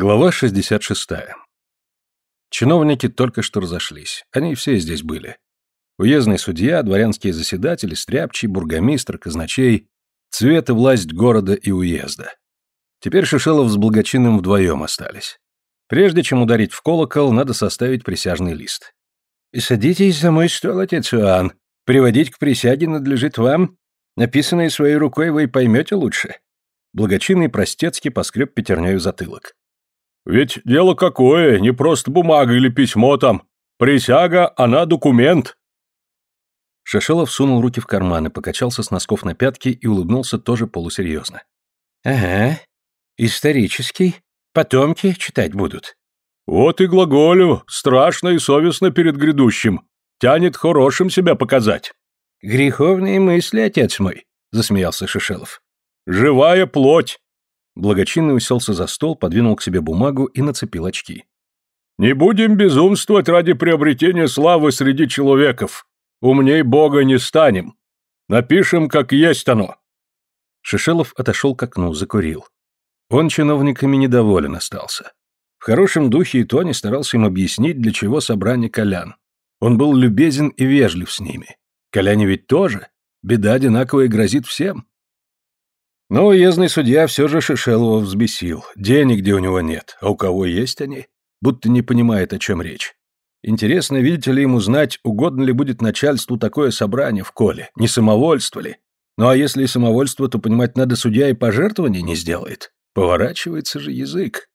Глава 66. Чиновники только что разошлись. Они все здесь были. Уездный судья, дворянские заседатели, стряпчий, бургомистр, казначей, цвет и власть города и уезда. Теперь Шишелов с Благочинным вдвоем остались. Прежде чем ударить в колокол, надо составить присяжный лист. «И садитесь за мой стол, отец Иоанн. Приводить к присяге надлежит вам. Написанное своей рукой вы поймете лучше». Благочинный простецки поскреб пятернею затылок. Ведь дело какое, не просто бумага или письмо там. Присяга, она документ. Шашелов сунул руки в карманы, покачался с носков на пятки и улыбнулся тоже полусерьезно. «Ага, исторический. Потомки читать будут». «Вот и глаголю, страшно и совестно перед грядущим. Тянет хорошим себя показать». «Греховные мысли, отец мой», — засмеялся Шишелов. «Живая плоть. Благочинный уселся за стол, подвинул к себе бумагу и нацепил очки. «Не будем безумствовать ради приобретения славы среди человеков. Умней Бога не станем. Напишем, как есть оно». Шишелов отошел к окну, закурил. Он чиновниками недоволен остался. В хорошем духе и тоне старался им объяснить, для чего собрание Колян. Он был любезен и вежлив с ними. Коляне ведь тоже. Беда одинаковая грозит всем. Но уездный судья все же Шишелова взбесил. Денег где у него нет, а у кого есть они? Будто не понимает, о чем речь. Интересно, видите ли ему знать, угодно ли будет начальству такое собрание в коле, не самовольство ли? Ну а если и самовольство, то понимать надо, судья и пожертвования не сделает. Поворачивается же язык.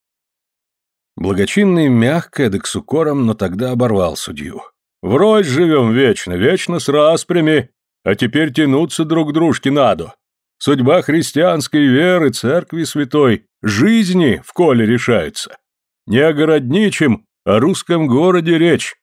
Благочинный мягко, да к с укором, но тогда оборвал судью. «Врозь живем вечно, вечно с распрями, а теперь тянуться друг дружке надо. Судьба христианской веры, церкви святой, жизни в коле решается. Не о городничем, о русском городе речь.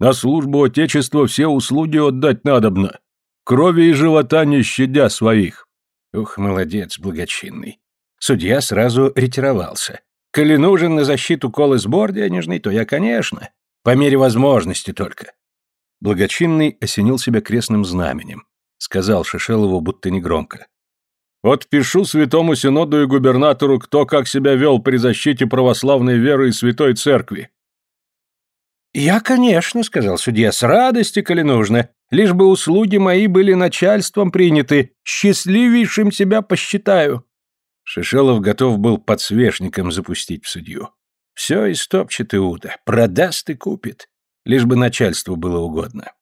На службу Отечества все услуги отдать надобно. Крови и живота не щадя своих. Ух, молодец, благочинный. Судья сразу ретировался. Коли нужен на защиту колы сбор денежный, то я, конечно. По мере возможности только. Благочинный осенил себя крестным знаменем. Сказал Шишелову, будто негромко. Вот пишу святому синоду и губернатору, кто как себя вел при защите православной веры и святой церкви. «Я, конечно», — сказал судья, — «с радости, коли нужно, лишь бы услуги мои были начальством приняты, счастливейшим себя посчитаю». Шишелов готов был подсвечником запустить в судью. Все истопчет Иуда, продаст и купит, лишь бы начальству было угодно.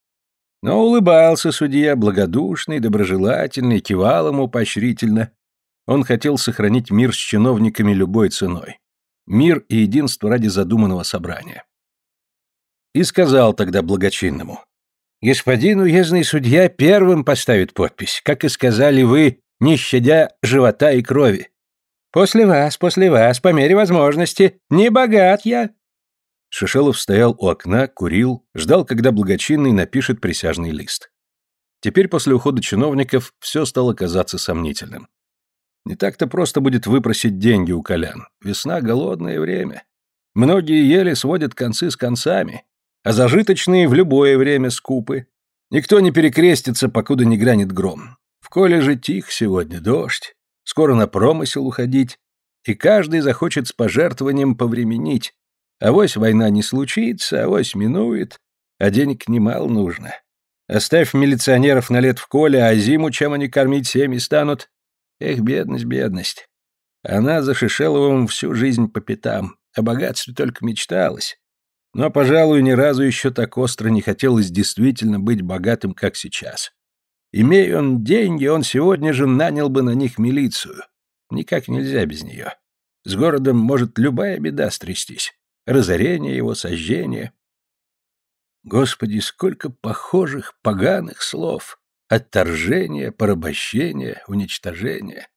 Но улыбался судья, благодушный, доброжелательный, кивал ему поощрительно. Он хотел сохранить мир с чиновниками любой ценой. Мир и единство ради задуманного собрания. И сказал тогда благочинному. «Господин уездный судья первым поставит подпись, как и сказали вы, не щадя живота и крови. После вас, после вас, по мере возможности. Не богат я, Шишелов стоял у окна, курил, ждал, когда благочинный напишет присяжный лист. Теперь после ухода чиновников все стало казаться сомнительным. Не так-то просто будет выпросить деньги у колян. Весна — голодное время. Многие еле сводят концы с концами, а зажиточные в любое время скупы. Никто не перекрестится, покуда не гранит гром. В коле же тих сегодня, дождь. Скоро на промысел уходить. И каждый захочет с пожертвованием повременить, Авось война не случится, авось минует, а денег немало нужно. Оставь милиционеров на лет в коле, а зиму чем они кормить семьи станут? Эх, бедность, бедность. Она за Шишеловым всю жизнь по пятам, о богатстве только мечталась. Но, пожалуй, ни разу еще так остро не хотелось действительно быть богатым, как сейчас. Имея он деньги, он сегодня же нанял бы на них милицию. Никак нельзя без нее. С городом может любая беда стрястись разорение его, сожжение. Господи, сколько похожих поганых слов! Отторжение, порабощение, уничтожение.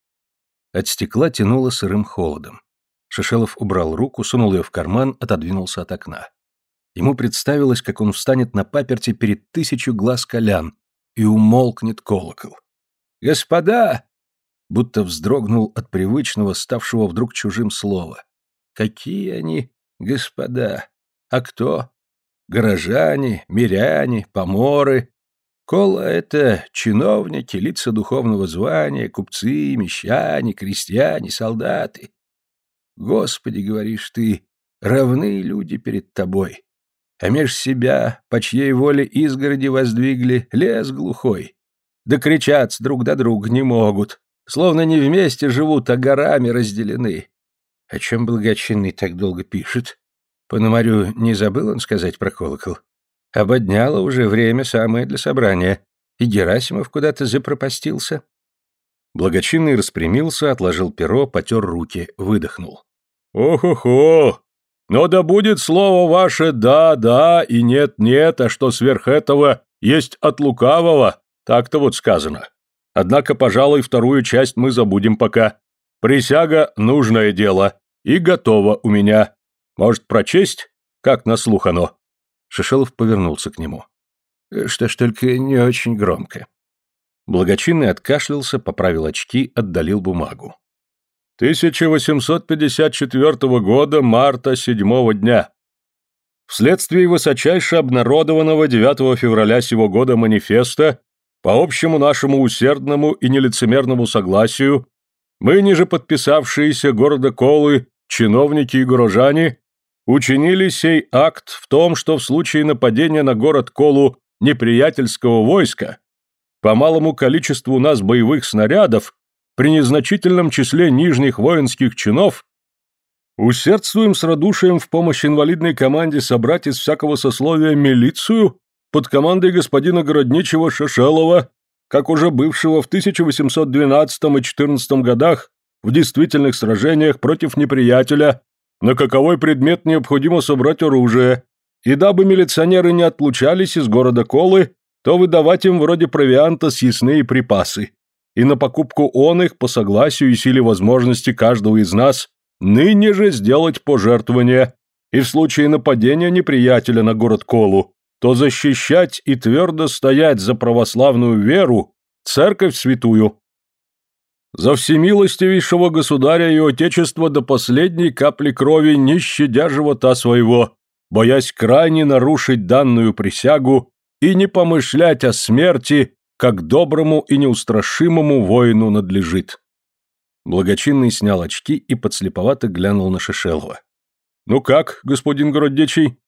От стекла тянуло сырым холодом. Шишелов убрал руку, сунул ее в карман, отодвинулся от окна. Ему представилось, как он встанет на паперти перед тысячу глаз колян, и умолкнет колокол. «Господа!» Будто вздрогнул от привычного, ставшего вдруг чужим слова. «Какие они Господа, а кто? Горожане, миряне, поморы. Кола — это чиновники, лица духовного звания, купцы, мещане, крестьяне, солдаты. Господи, говоришь ты, равны люди перед тобой. А меж себя, по чьей воле изгороди воздвигли, лес глухой. Да кричаться друг до друга не могут, словно не вместе живут, а горами разделены. О чем благочинный так долго пишет? Пономарю не забыл он сказать про колокол? Ободняло уже время самое для собрания, и Герасимов куда-то запропастился. Благочинный распрямился, отложил перо, потер руки, выдохнул. «Ох-охо! Но да будет слово ваше «да-да» и «нет-нет», а что сверх этого есть от лукавого, так-то вот сказано. Однако, пожалуй, вторую часть мы забудем пока. Присяга — нужное дело, и готово у меня. Может, прочесть? Как на слух оно?» Шишелов повернулся к нему. «Что ж, только не очень громко». Благочинный откашлялся, поправил очки, отдалил бумагу. 1854 года, марта, седьмого дня. Вследствие высочайше обнародованного 9 февраля сего года манифеста, по общему нашему усердному и нелицемерному согласию, мы, ниже подписавшиеся города Колы, чиновники и горожане, учинили сей акт в том, что в случае нападения на город Колу неприятельского войска, по малому количеству у нас боевых снарядов, при незначительном числе нижних воинских чинов, усердствуем с радушием в помощь инвалидной команде собрать из всякого сословия милицию под командой господина Городничего Шашелова, как уже бывшего в 1812 и 14 годах в действительных сражениях против неприятеля, на каковой предмет необходимо собрать оружие, и дабы милиционеры не отлучались из города Колы, то выдавать им вроде провианта съестные припасы. И на покупку он их по согласию и силе возможности каждого из нас ныне же сделать пожертвование, и в случае нападения неприятеля на город Колу, то защищать и твердо стоять за православную веру, церковь святую. За всемилостивейшего государя и отечества до последней капли крови, не щадя живота своего, боясь крайне нарушить данную присягу и не помышлять о смерти как доброму и неустрашимому воину надлежит. Благочинный снял очки и подслеповато глянул на Шишелова. «Ну как, господин Городдечий?»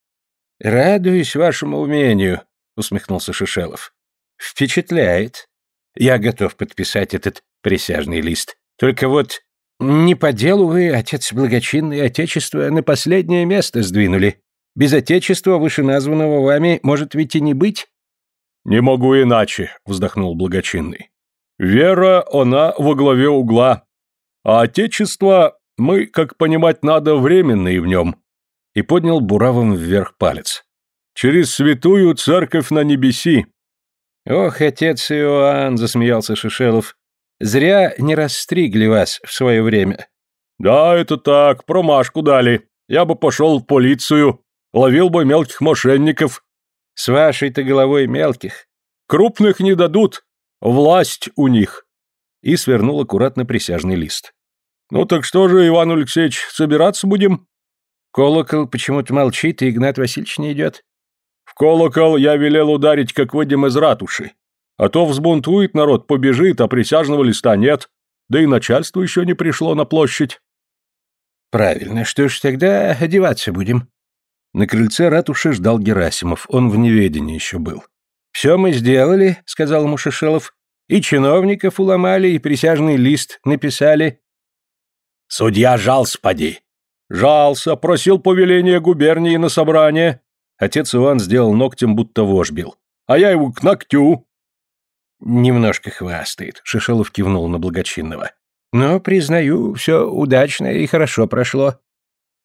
«Радуюсь вашему умению», — усмехнулся Шишелов. «Впечатляет. Я готов подписать этот присяжный лист. Только вот не по делу вы, отец благочинный, отечество на последнее место сдвинули. Без отечества, вышеназванного вами, может ведь и не быть?» «Не могу иначе», — вздохнул благочинный. «Вера, она во главе угла. А отечество, мы, как понимать надо, временные в нем». И поднял буравом вверх палец. «Через святую церковь на небеси». «Ох, отец Иоанн», — засмеялся Шишелов, — «зря не расстригли вас в свое время». «Да, это так, промашку дали. Я бы пошел в полицию, ловил бы мелких мошенников, с вашей-то головой мелких. Крупных не дадут. Власть у них. И свернул аккуратно присяжный лист. Ну так что же, Иван Алексеевич, собираться будем? Колокол почему-то молчит, и Игнат Васильевич не идет. В колокол я велел ударить, как выйдем из ратуши. А то взбунтует народ, побежит, а присяжного листа нет. Да и начальство еще не пришло на площадь. Правильно, что ж тогда одеваться будем? На крыльце ратуши ждал Герасимов, он в неведении еще был. «Все мы сделали», — сказал ему Шишелов. «И чиновников уломали, и присяжный лист написали». «Судья жался, поди». «Жался, просил повеления губернии на собрание». Отец Иван сделал ногтем, будто вож бил. «А я его к ногтю». «Немножко хвастает», — Шишелов кивнул на благочинного. «Но, признаю, все удачно и хорошо прошло.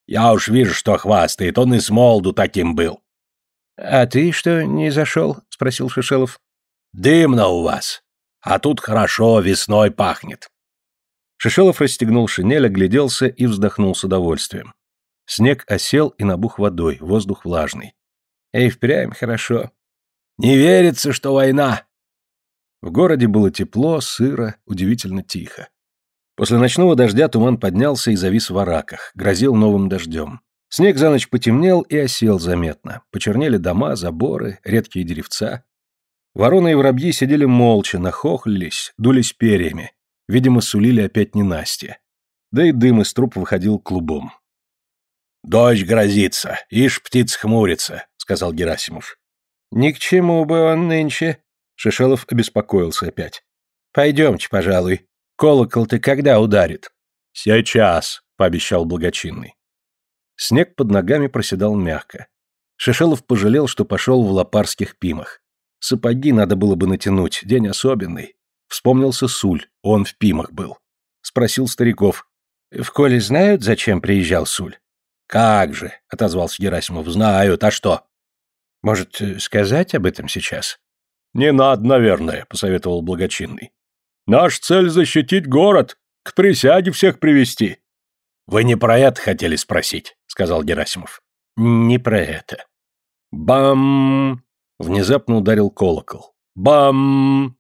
Я уж вижу, что хвастает, он и с молоду таким был. А ты что, не зашел? спросил Шишелов. Дымно у вас. А тут хорошо, весной пахнет. Шишелов расстегнул шинель, огляделся и вздохнул с удовольствием. Снег осел и набух водой, воздух влажный. Эй, впрямь хорошо. Не верится, что война. В городе было тепло, сыро, удивительно тихо. После ночного дождя туман поднялся и завис в араках, грозил новым дождем. Снег за ночь потемнел и осел заметно. Почернели дома, заборы, редкие деревца. Вороны и воробьи сидели молча, нахохлились, дулись перьями. Видимо, сулили опять ненастье. да и дым из труб выходил клубом. «Дождь грозится, ишь птиц хмурится», — сказал Герасимов. «Ни к чему бы он нынче», — Шишелов обеспокоился опять. «Пойдемте, пожалуй. Колокол ты когда ударит?» «Сейчас», — пообещал благочинный. Снег под ногами проседал мягко. Шишелов пожалел, что пошел в лопарских пимах. Сапоги надо было бы натянуть, день особенный. Вспомнился Суль, он в пимах был. Спросил стариков. «В коле знают, зачем приезжал Суль?» «Как же», — отозвался Герасимов, — «знают, а что?» «Может, сказать об этом сейчас?» «Не надо, наверное», — посоветовал благочинный. «Наш цель — защитить город, к присяге всех привести». «Вы не про это хотели спросить», — сказал Герасимов. «Не про это». «Бам!» — внезапно ударил колокол. «Бам!»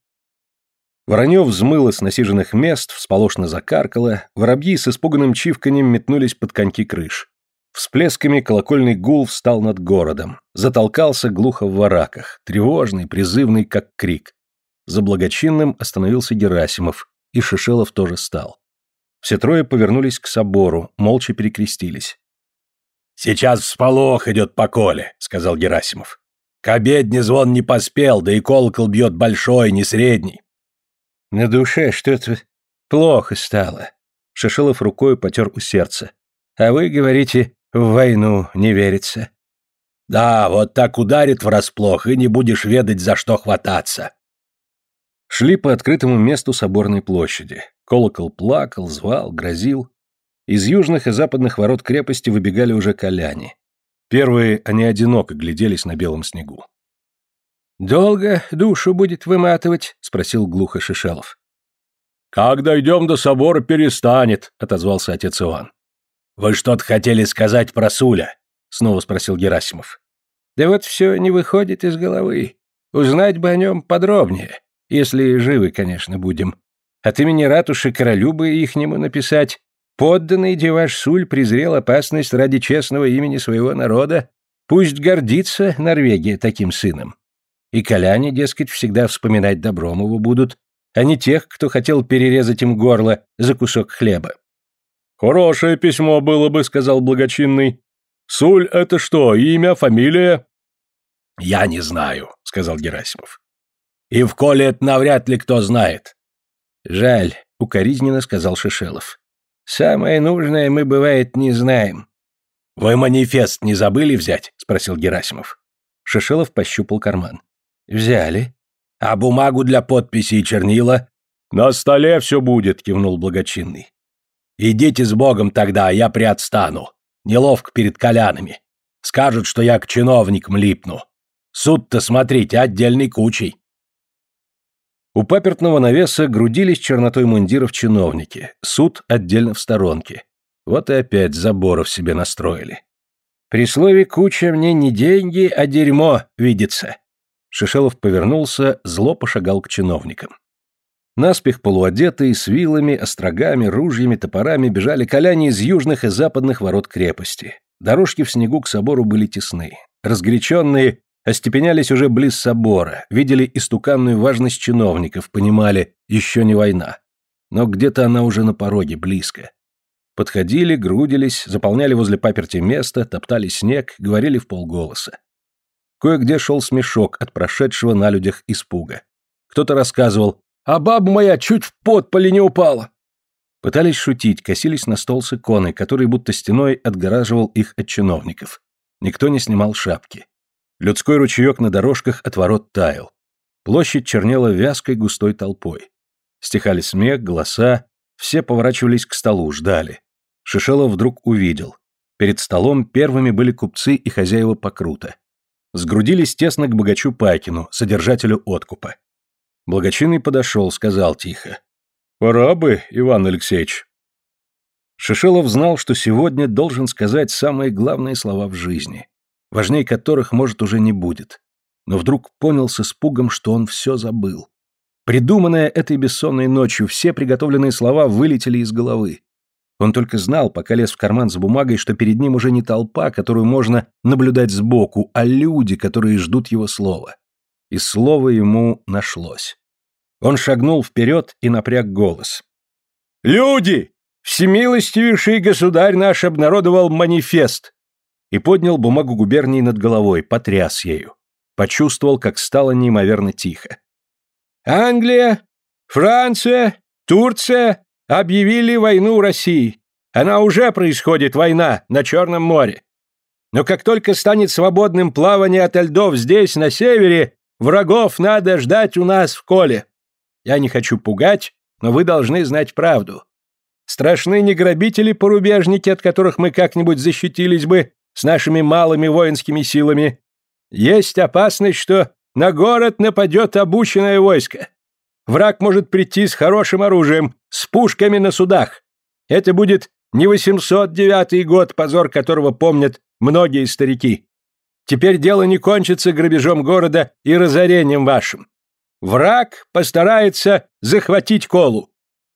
Воронье взмыло с насиженных мест, всполошно закаркало, воробьи с испуганным чивканьем метнулись под коньки крыш. Всплесками колокольный гул встал над городом, затолкался глухо в вораках, тревожный, призывный, как крик. За благочинным остановился Герасимов, и Шишелов тоже стал. Все трое повернулись к собору, молча перекрестились. «Сейчас всполох идет по коле», — сказал Герасимов. «К обедне звон не поспел, да и колокол бьет большой, не средний». «На душе что-то плохо стало», — Шишелов рукой потер у сердца. «А вы говорите, в войну не верится. Да, вот так ударит врасплох, и не будешь ведать, за что хвататься. Шли по открытому месту соборной площади. Колокол плакал, звал, грозил. Из южных и западных ворот крепости выбегали уже коляне. Первые они одиноко гляделись на белом снегу. «Долго душу будет выматывать?» — спросил глухо Шишелов. «Как дойдем до собора, перестанет», — отозвался отец Иван. «Вы что-то хотели сказать про Суля?» — снова спросил Герасимов. «Да вот все не выходит из головы. Узнать бы о нем подробнее, если живы, конечно, будем. От имени ратуши королю бы ихнему написать. Подданный деваш Суль презрел опасность ради честного имени своего народа. Пусть гордится Норвегия таким сыном. И коляне, дескать, всегда вспоминать Добромову будут, а не тех, кто хотел перерезать им горло за кусок хлеба. «Хорошее письмо было бы», — сказал благочинный. «Суль — это что, имя, фамилия?» «Я не знаю», — сказал Герасимов. «И в коле это навряд ли кто знает». «Жаль», — укоризненно сказал Шишелов. «Самое нужное мы, бывает, не знаем». «Вы манифест не забыли взять?» — спросил Герасимов. Шишелов пощупал карман. «Взяли». «А бумагу для подписи и чернила?» «На столе все будет», — кивнул благочинный. Идите с Богом тогда, а я приотстану. Неловко перед колянами. Скажут, что я к чиновникам липну. Суд-то, смотрите, отдельный кучей. У папертного навеса грудились чернотой мундиров чиновники, суд отдельно в сторонке. Вот и опять заборов себе настроили. При слове «куча» мне не деньги, а дерьмо видится. Шишелов повернулся, зло пошагал к чиновникам. Наспех полуодетые, с вилами, острогами, ружьями, топорами бежали коляне из южных и западных ворот крепости. Дорожки в снегу к собору были тесны. Разгоряченные остепенялись уже близ собора, видели истуканную важность чиновников, понимали, еще не война. Но где-то она уже на пороге, близко. Подходили, грудились, заполняли возле паперти место, топтали снег, говорили в полголоса. Кое-где шел смешок от прошедшего на людях испуга. Кто-то рассказывал, а баба моя чуть в подполе не упала. Пытались шутить, косились на стол с иконой, который будто стеной отгораживал их от чиновников. Никто не снимал шапки. Людской ручеек на дорожках от ворот таял. Площадь чернела вязкой густой толпой. Стихали смех, голоса, все поворачивались к столу, ждали. Шишелов вдруг увидел. Перед столом первыми были купцы и хозяева покрута. Сгрудились тесно к богачу Пайкину, содержателю откупа. Благочинный подошел, сказал тихо. «Пора бы, Иван Алексеевич». Шишелов знал, что сегодня должен сказать самые главные слова в жизни, важнее которых, может, уже не будет. Но вдруг понял с испугом, что он все забыл. Придуманное этой бессонной ночью, все приготовленные слова вылетели из головы. Он только знал, пока лез в карман с бумагой, что перед ним уже не толпа, которую можно наблюдать сбоку, а люди, которые ждут его слова и слово ему нашлось. Он шагнул вперед и напряг голос. «Люди! Всемилостивейший государь наш обнародовал манифест и поднял бумагу губернии над головой, потряс ею. Почувствовал, как стало неимоверно тихо. Англия, Франция, Турция объявили войну России. Она уже происходит, война, на Черном море. Но как только станет свободным плавание от льдов здесь, на севере, врагов надо ждать у нас в коле. Я не хочу пугать, но вы должны знать правду. Страшны не грабители-порубежники, от которых мы как-нибудь защитились бы с нашими малыми воинскими силами. Есть опасность, что на город нападет обученное войско. Враг может прийти с хорошим оружием, с пушками на судах. Это будет не 809 год, позор которого помнят многие старики. Теперь дело не кончится грабежом города и разорением вашим. Враг постарается захватить Колу.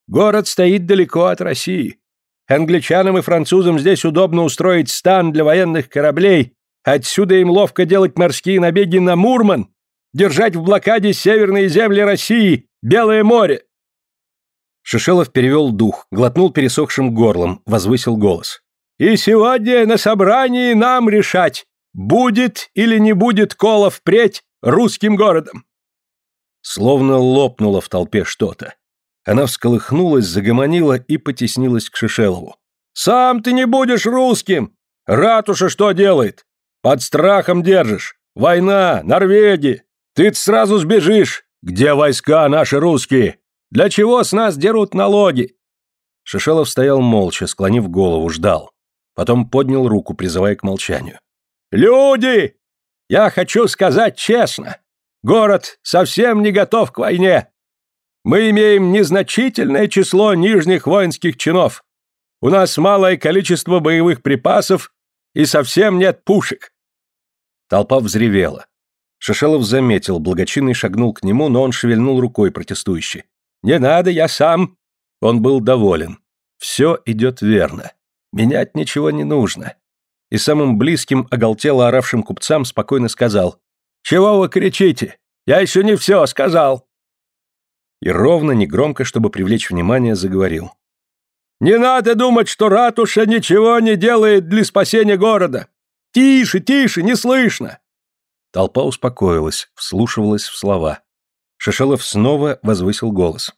Город стоит далеко от России. Англичанам и французам здесь удобно устроить стан для военных кораблей, отсюда им ловко делать морские набеги на Мурман, держать в блокаде северные земли России, Белое море. Шишелов перевел дух, глотнул пересохшим горлом, возвысил голос. «И сегодня на собрании нам решать, будет или не будет Кола впредь русским городом». Словно лопнуло в толпе что-то. Она всколыхнулась, загомонила и потеснилась к Шишелову. «Сам ты не будешь русским! Ратуша что делает? Под страхом держишь! Война, Норвегия! ты сразу сбежишь! Где войска наши русские? Для чего с нас дерут налоги?» Шишелов стоял молча, склонив голову, ждал. Потом поднял руку, призывая к молчанию. «Люди! Я хочу сказать честно. Город совсем не готов к войне. Мы имеем незначительное число нижних воинских чинов. У нас малое количество боевых припасов и совсем нет пушек. Толпа взревела. Шишелов заметил, благочинный шагнул к нему, но он шевельнул рукой протестующе. «Не надо, я сам!» Он был доволен. «Все идет верно. Менять ничего не нужно». И самым близким, оголтело оравшим купцам спокойно сказал. «Чего вы кричите? Я еще не все сказал!» и ровно, негромко, чтобы привлечь внимание, заговорил. «Не надо думать, что ратуша ничего не делает для спасения города! Тише, тише, не слышно!» Толпа успокоилась, вслушивалась в слова. Шишелов снова возвысил голос.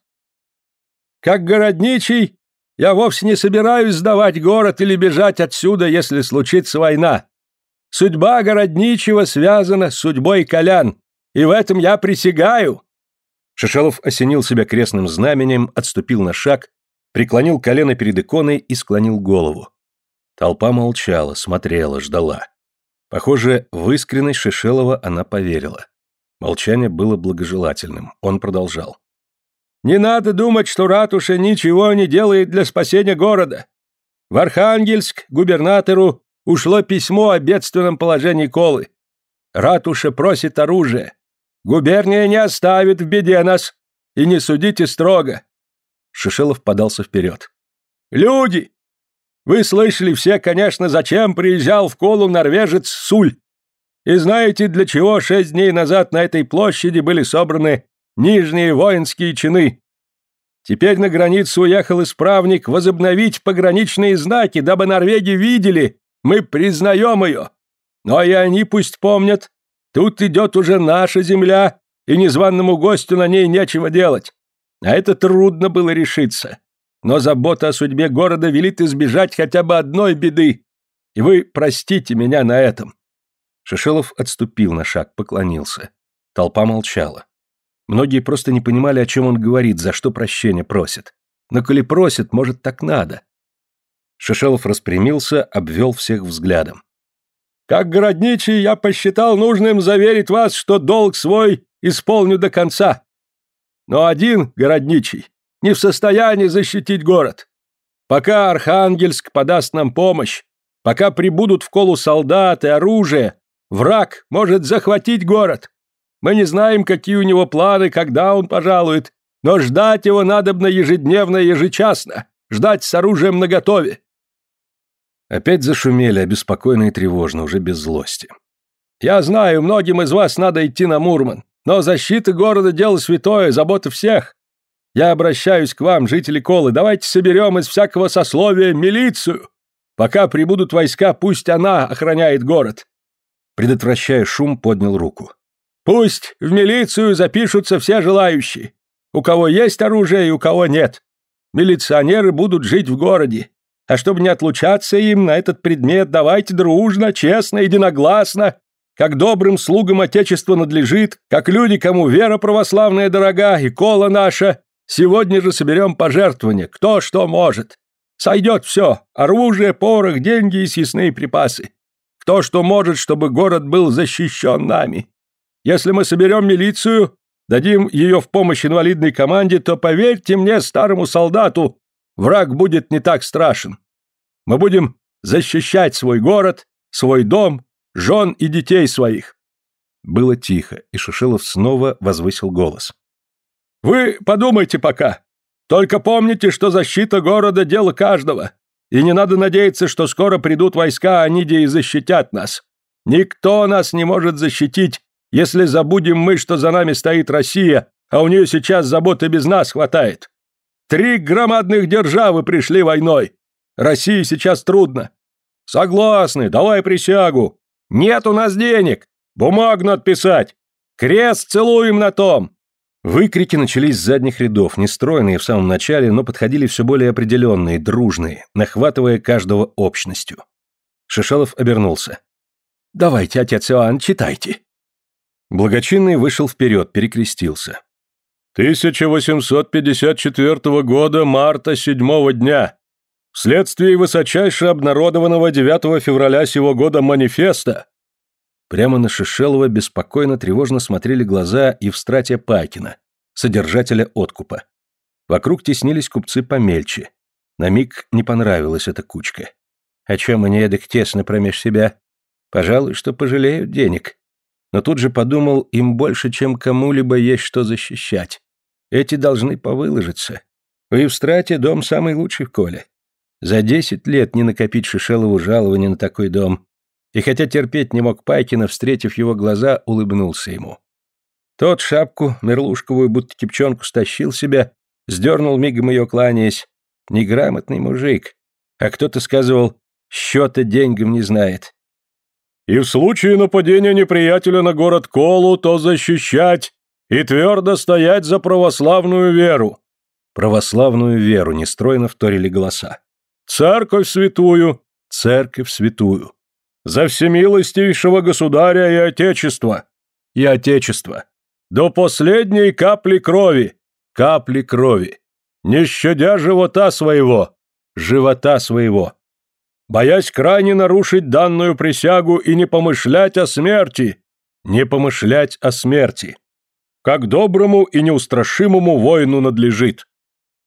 «Как городничий, я вовсе не собираюсь сдавать город или бежать отсюда, если случится война. Судьба городничего связана с судьбой колян, и в этом я присягаю!» Шишалов осенил себя крестным знаменем, отступил на шаг, преклонил колено перед иконой и склонил голову. Толпа молчала, смотрела, ждала. Похоже, в искренность Шишелова она поверила. Молчание было благожелательным. Он продолжал. «Не надо думать, что ратуша ничего не делает для спасения города. В Архангельск губернатору ушло письмо о бедственном положении Колы. Ратуша просит оружие. Губерния не оставит в беде нас. И не судите строго. Шишелов подался вперед. Люди! Вы слышали все, конечно, зачем приезжал в Колу норвежец Суль. И знаете, для чего шесть дней назад на этой площади были собраны нижние воинские чины? Теперь на границу уехал исправник возобновить пограничные знаки, дабы норвеги видели, мы признаем ее. Но и они пусть помнят, Тут идет уже наша земля, и незваному гостю на ней нечего делать. А это трудно было решиться. Но забота о судьбе города велит избежать хотя бы одной беды. И вы простите меня на этом. Шишелов отступил на шаг, поклонился. Толпа молчала. Многие просто не понимали, о чем он говорит, за что прощения просит. Но коли просит, может, так надо. Шишелов распрямился, обвел всех взглядом. Как городничий я посчитал нужным заверить вас, что долг свой исполню до конца. Но один городничий не в состоянии защитить город. Пока Архангельск подаст нам помощь, пока прибудут в колу солдаты, оружие, враг может захватить город. Мы не знаем, какие у него планы, когда он пожалует, но ждать его надобно ежедневно и ежечасно, ждать с оружием наготове. Опять зашумели, обеспокоенно и тревожно, уже без злости. «Я знаю, многим из вас надо идти на Мурман, но защита города – дело святое, забота всех. Я обращаюсь к вам, жители Колы, давайте соберем из всякого сословия милицию. Пока прибудут войска, пусть она охраняет город. Предотвращая шум, поднял руку. Пусть в милицию запишутся все желающие. У кого есть оружие и у кого нет. Милиционеры будут жить в городе. А чтобы не отлучаться им на этот предмет, давайте дружно, честно, единогласно, как добрым слугам Отечества надлежит, как люди, кому вера православная дорога и кола наша, сегодня же соберем пожертвования, кто что может. Сойдет все, оружие, порох, деньги и съестные припасы. Кто что может, чтобы город был защищен нами. Если мы соберем милицию, дадим ее в помощь инвалидной команде, то, поверьте мне, старому солдату, враг будет не так страшен. Мы будем защищать свой город, свой дом, жен и детей своих. Было тихо, и Шишелов снова возвысил голос. Вы подумайте пока. Только помните, что защита города – дело каждого. И не надо надеяться, что скоро придут войска Аниди и защитят нас. Никто нас не может защитить, если забудем мы, что за нами стоит Россия, а у нее сейчас заботы без нас хватает. Три громадных державы пришли войной. России сейчас трудно. Согласны, давай присягу. Нет у нас денег. Бумагу надо. Крест целуем на том. Выкрики начались с задних рядов, нестройные в самом начале, но подходили все более определенные, дружные, нахватывая каждого общностью. Шишалов обернулся. «Давайте, отец Иоанн, читайте». Благочинный вышел вперед, перекрестился. 1854 года, марта, седьмого дня. Вследствие высочайше обнародованного 9 февраля сего года манифеста Прямо на Шишелова беспокойно тревожно смотрели глаза Евстратия Пайкина, содержателя откупа. Вокруг теснились купцы помельче. На миг не понравилась эта кучка. О чем они эдак тесно промеж себя? Пожалуй, что пожалеют денег. Но тут же подумал, им больше, чем кому-либо есть что защищать. Эти должны повыложиться. У Евстратия дом самый лучший в Коле. За десять лет не накопить Шишелову жалование на такой дом. И хотя терпеть не мог Пайкина, встретив его глаза, улыбнулся ему. Тот шапку, мерлушковую, будто кипчонку, стащил себя, сдернул мигом ее, кланяясь. Неграмотный мужик. А кто-то сказывал, счета деньгам не знает. И в случае нападения неприятеля на город Колу, то защищать и твердо стоять за православную веру. Православную веру нестройно вторили голоса. Церковь святую, церковь святую за всемилостивейшего государя и отечества, и отечества, до последней капли крови, капли крови, не щадя живота своего, живота своего, боясь крайне нарушить данную присягу и не помышлять о смерти, не помышлять о смерти, как доброму и неустрашимому воину надлежит.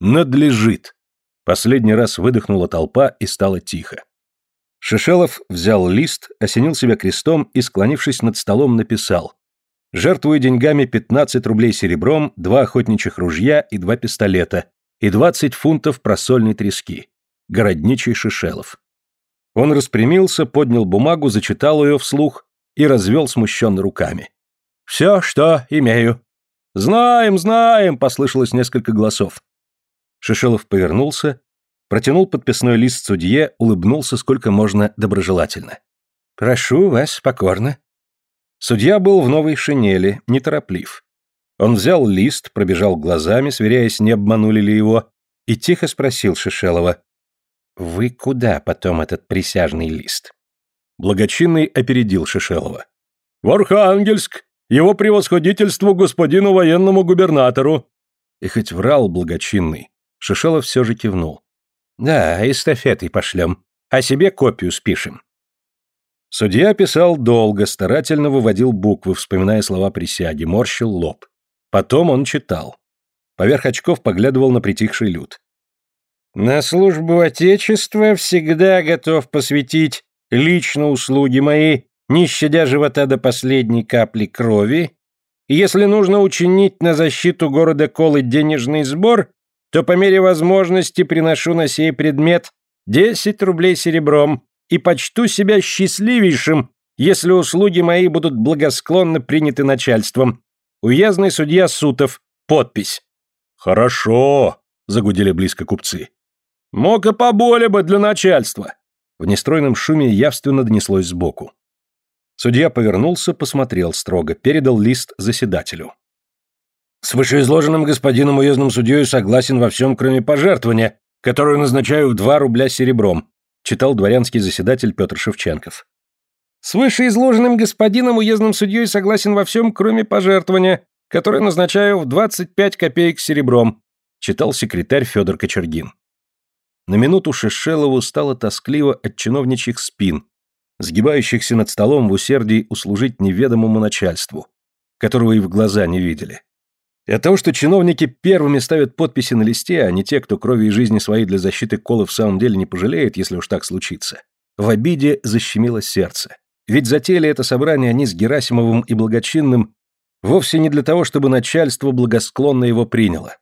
Надлежит. Последний раз выдохнула толпа и стало тихо. Шишелов взял лист, осенил себя крестом и, склонившись над столом, написал «Жертвую деньгами 15 рублей серебром, два охотничьих ружья и два пистолета, и 20 фунтов просольной трески. Городничий Шишелов». Он распрямился, поднял бумагу, зачитал ее вслух и развел смущенно руками. «Все, что имею». «Знаем, знаем», — послышалось несколько голосов. Шишелов повернулся протянул подписной лист судье, улыбнулся сколько можно доброжелательно. «Прошу вас, покорно». Судья был в новой шинели, нетороплив. Он взял лист, пробежал глазами, сверяясь, не обманули ли его, и тихо спросил Шишелова. «Вы куда потом этот присяжный лист?» Благочинный опередил Шишелова. «В Архангельск! Его превосходительству господину военному губернатору!» И хоть врал благочинный, Шишелов все же кивнул. Да, эстафетой пошлем. А себе копию спишем. Судья писал долго, старательно выводил буквы, вспоминая слова присяги, морщил лоб. Потом он читал. Поверх очков поглядывал на притихший люд. «На службу Отечества всегда готов посвятить лично услуги мои, не щадя живота до последней капли крови, если нужно учинить на защиту города Колы денежный сбор, то по мере возможности приношу на сей предмет 10 рублей серебром и почту себя счастливейшим, если услуги мои будут благосклонно приняты начальством. Уездный судья Сутов. Подпись. «Хорошо!» — загудели близко купцы. «Мог и поболее бы для начальства!» В нестройном шуме явственно донеслось сбоку. Судья повернулся, посмотрел строго, передал лист заседателю. «С вышеизложенным господином уездным судьей согласен во всем, кроме пожертвования, которое назначаю в два рубля серебром», читал дворянский заседатель Петр Шевченков. «С вышеизложенным господином уездным судьей согласен во всем, кроме пожертвования, которое назначаю в 25 копеек серебром», читал секретарь Федор Кочергин. На минуту Шишелову стало тоскливо от чиновничьих спин, сгибающихся над столом в усердии услужить неведомому начальству, которого и в глаза не видели. И от того, что чиновники первыми ставят подписи на листе, а не те, кто крови и жизни своей для защиты колы в самом деле не пожалеет, если уж так случится, в обиде защемило сердце. Ведь затеяли это собрание они с Герасимовым и Благочинным вовсе не для того, чтобы начальство благосклонно его приняло.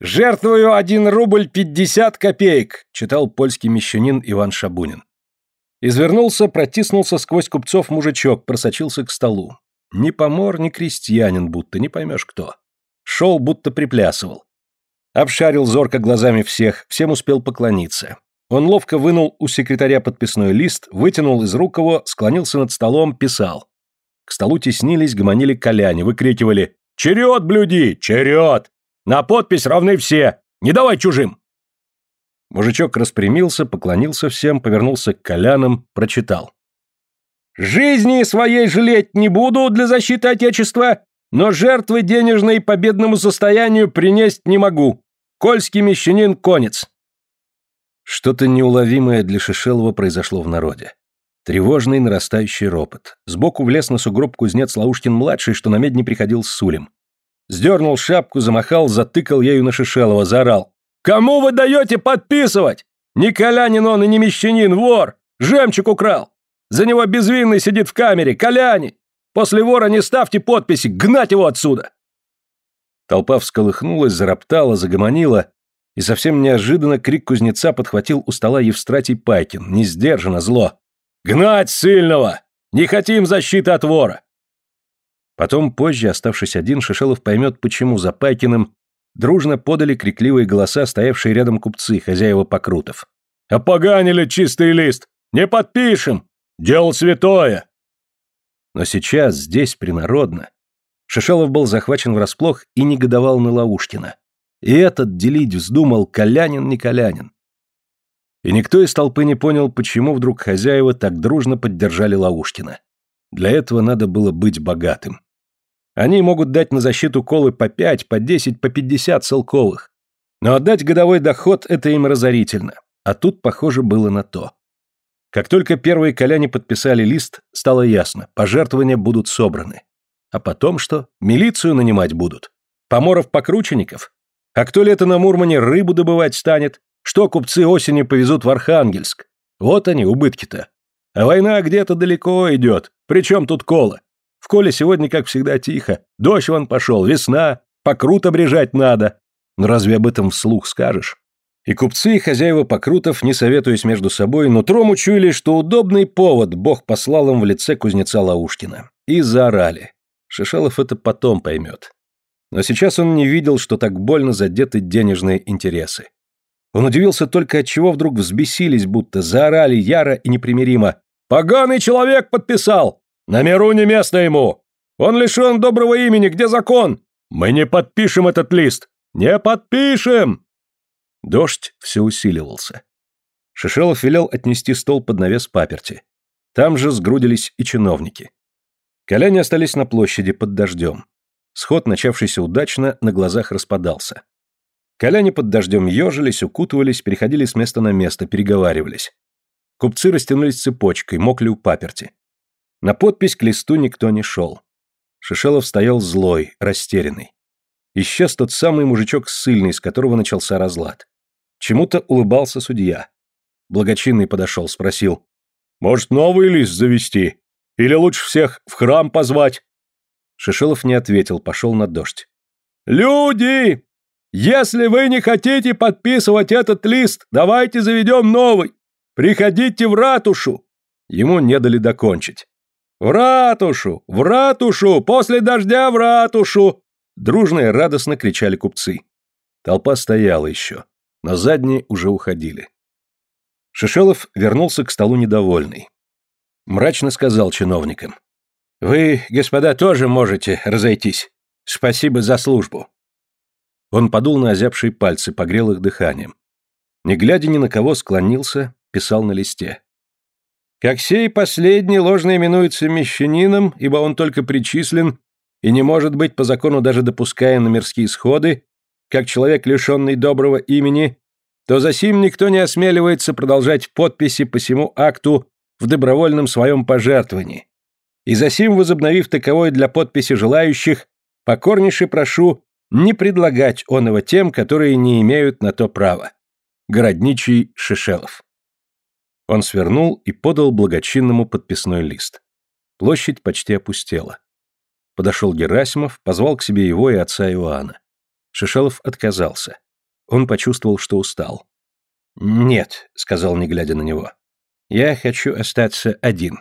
«Жертвую один рубль пятьдесят копеек», — читал польский мещанин Иван Шабунин. Извернулся, протиснулся сквозь купцов мужичок, просочился к столу. Ни помор, ни крестьянин будто, не поймешь кто. Шел, будто приплясывал. Обшарил зорко глазами всех, всем успел поклониться. Он ловко вынул у секретаря подписной лист, вытянул из рук его, склонился над столом, писал. К столу теснились, гомонили коляне, выкрикивали «Черед, блюди! Черед! На подпись равны все! Не давай чужим!» Мужичок распрямился, поклонился всем, повернулся к колянам, прочитал. «Жизни своей жалеть не буду для защиты Отечества, но жертвы денежной победному состоянию принесть не могу. Кольский мещанин конец». Что-то неуловимое для Шишелова произошло в народе. Тревожный нарастающий ропот. Сбоку влез на сугроб кузнец Лаушкин-младший, что на медне приходил с Сулем. Сдернул шапку, замахал, затыкал ею на Шишелова, заорал. «Кому вы даете подписывать? Не Колянин он и не мещанин, вор! Жемчуг украл! За него безвинный сидит в камере, Коляне! После вора не ставьте подписи, гнать его отсюда!» Толпа всколыхнулась, зароптала, загомонила, и совсем неожиданно крик кузнеца подхватил у стола Евстратий Пайкин, не сдержанно, зло. «Гнать сильного! Не хотим защиты от вора!» Потом, позже, оставшись один, Шишелов поймет, почему за Пайкиным дружно подали крикливые голоса, стоявшие рядом купцы, хозяева покрутов. «Опоганили чистый лист! Не подпишем! Дело святое!» Но сейчас, здесь, принародно, Шишелов был захвачен врасплох и негодовал на Лаушкина. И этот делить вздумал, Колянин не Колянин. И никто из толпы не понял, почему вдруг хозяева так дружно поддержали Лаушкина. Для этого надо было быть богатым. Они могут дать на защиту колы по пять, по десять, по пятьдесят целковых. Но отдать годовой доход – это им разорительно. А тут, похоже, было на то. Как только первые коляне подписали лист, стало ясно – пожертвования будут собраны. А потом что? Милицию нанимать будут? Поморов-покрученников? А кто лето на Мурмане рыбу добывать станет? Что купцы осенью повезут в Архангельск? Вот они, убытки-то. А война где-то далеко идет. Причем тут кола? В Коле сегодня, как всегда, тихо. Дождь вон пошел, весна, покрут обрежать надо. Но разве об этом вслух скажешь? И купцы, и хозяева покрутов, не советуясь между собой, нутром учуяли, что удобный повод Бог послал им в лице кузнеца Лаушкина. И заорали. Шишелов это потом поймет. Но сейчас он не видел, что так больно задеты денежные интересы. Он удивился только, от чего вдруг взбесились, будто заорали яро и непримиримо. «Поганый человек подписал! На миру не место ему! Он лишен доброго имени, где закон? Мы не подпишем этот лист! Не подпишем!» Дождь все усиливался. Шишелов велел отнести стол под навес паперти. Там же сгрудились и чиновники. Коляне остались на площади под дождем. Сход, начавшийся удачно, на глазах распадался. Коляне под дождем ежились, укутывались, переходили с места на место, переговаривались. Купцы растянулись цепочкой, мокли у паперти. На подпись к листу никто не шел. Шишелов стоял злой, растерянный. Исчез тот самый мужичок ссыльный, с которого начался разлад. Чему-то улыбался судья. Благочинный подошел, спросил. «Может, новый лист завести? Или лучше всех в храм позвать?» Шишелов не ответил, пошел на дождь. «Люди! Если вы не хотите подписывать этот лист, давайте заведем новый. Приходите в ратушу!» Ему не дали докончить. «В ратушу! В ратушу! После дождя в ратушу!» Дружно и радостно кричали купцы. Толпа стояла еще, но задние уже уходили. Шишелов вернулся к столу недовольный. Мрачно сказал чиновникам. «Вы, господа, тоже можете разойтись. Спасибо за службу». Он подул на озябшие пальцы, погрел их дыханием. Не глядя ни на кого, склонился, писал на листе. «Как сей последний ложно именуется мещанином, ибо он только причислен и не может быть по закону даже допускаем на мирские сходы, как человек, лишенный доброго имени, то за сим никто не осмеливается продолжать подписи по всему акту в добровольном своем пожертвовании. И за сим, возобновив таковой для подписи желающих, покорнейше прошу не предлагать оного тем, которые не имеют на то права. Городничий Шишелов. Он свернул и подал благочинному подписной лист. Площадь почти опустела. Подошел Герасимов, позвал к себе его и отца Иоанна. Шишелов отказался. Он почувствовал, что устал. «Нет», — сказал, не глядя на него. «Я хочу остаться один».